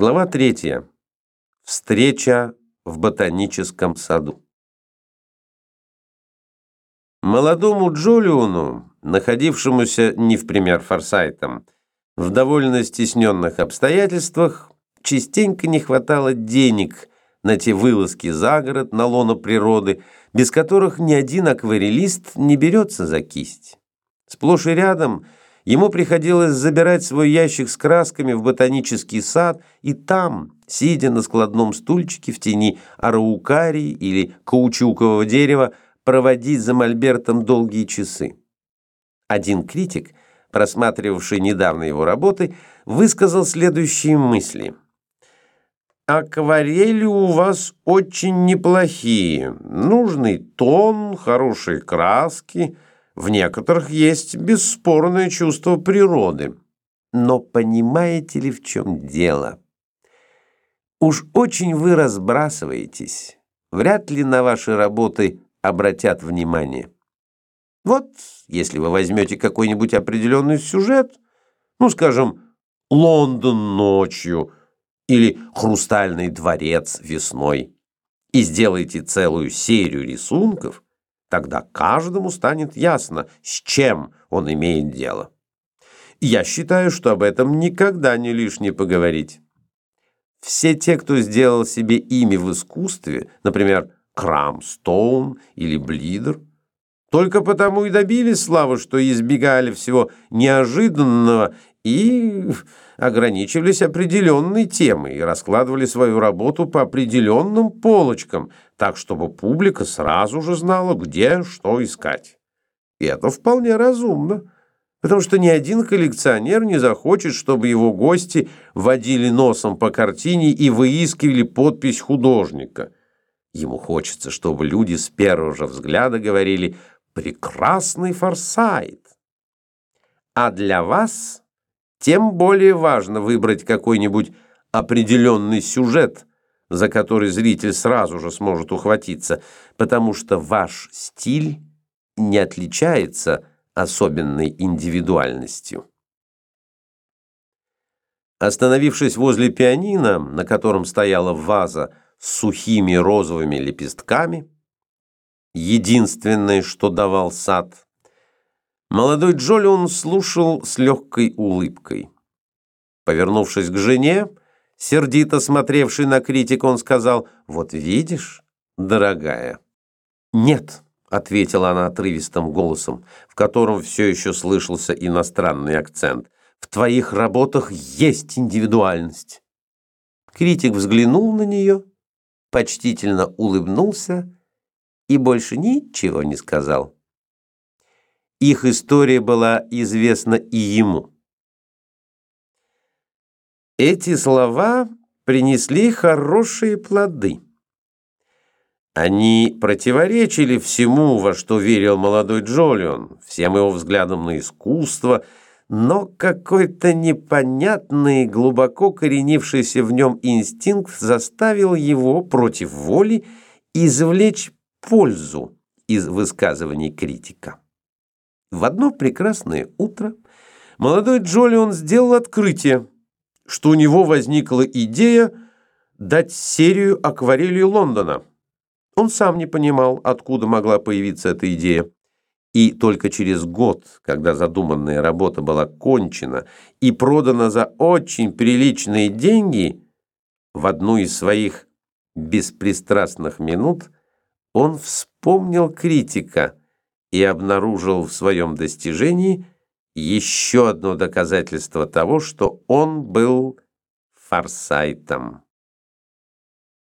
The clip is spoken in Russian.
Глава третья. Встреча в ботаническом саду. Молодому Джолиону, находившемуся не в пример Форсайтом, в довольно стесненных обстоятельствах, частенько не хватало денег на те вылазки за город, на лоно природы, без которых ни один акварелист не берется за кисть. Сплошь и рядом – Ему приходилось забирать свой ящик с красками в ботанический сад и там, сидя на складном стульчике в тени араукарии или каучукового дерева, проводить за мольбертом долгие часы. Один критик, просматривавший недавно его работы, высказал следующие мысли. «Акварели у вас очень неплохие. Нужный тон, хорошие краски». В некоторых есть бесспорное чувство природы. Но понимаете ли, в чем дело? Уж очень вы разбрасываетесь. Вряд ли на ваши работы обратят внимание. Вот, если вы возьмете какой-нибудь определенный сюжет, ну, скажем, «Лондон ночью» или «Хрустальный дворец весной», и сделаете целую серию рисунков – Тогда каждому станет ясно, с чем он имеет дело. Я считаю, что об этом никогда не лишне поговорить. Все те, кто сделал себе имя в искусстве, например, Крамстоун или Блидер, только потому и добились славы, что избегали всего неожиданного и ограничивались определенной темой и раскладывали свою работу по определенным полочкам, так чтобы публика сразу же знала, где что искать. И это вполне разумно, потому что ни один коллекционер не захочет, чтобы его гости водили носом по картине и выискивали подпись художника. Ему хочется, чтобы люди с первого же взгляда говорили «прекрасный форсайт». А для вас тем более важно выбрать какой-нибудь определенный сюжет, за который зритель сразу же сможет ухватиться, потому что ваш стиль не отличается особенной индивидуальностью. Остановившись возле пианино, на котором стояла ваза с сухими розовыми лепестками, единственное, что давал сад – Молодой Джолион слушал с легкой улыбкой. Повернувшись к жене, сердито смотревший на критику, он сказал, «Вот видишь, дорогая». «Нет», — ответила она отрывистым голосом, в котором все еще слышался иностранный акцент, «в твоих работах есть индивидуальность». Критик взглянул на нее, почтительно улыбнулся и больше ничего не сказал. Их история была известна и ему. Эти слова принесли хорошие плоды. Они противоречили всему, во что верил молодой Джолион, всем его взглядам на искусство, но какой-то непонятный, глубоко коренившийся в нем инстинкт заставил его против воли извлечь пользу из высказываний критика. В одно прекрасное утро молодой Джолион сделал открытие, что у него возникла идея дать серию акварелей Лондона. Он сам не понимал, откуда могла появиться эта идея. И только через год, когда задуманная работа была кончена и продана за очень приличные деньги, в одну из своих беспристрастных минут он вспомнил критика – и обнаружил в своем достижении еще одно доказательство того, что он был форсайтом.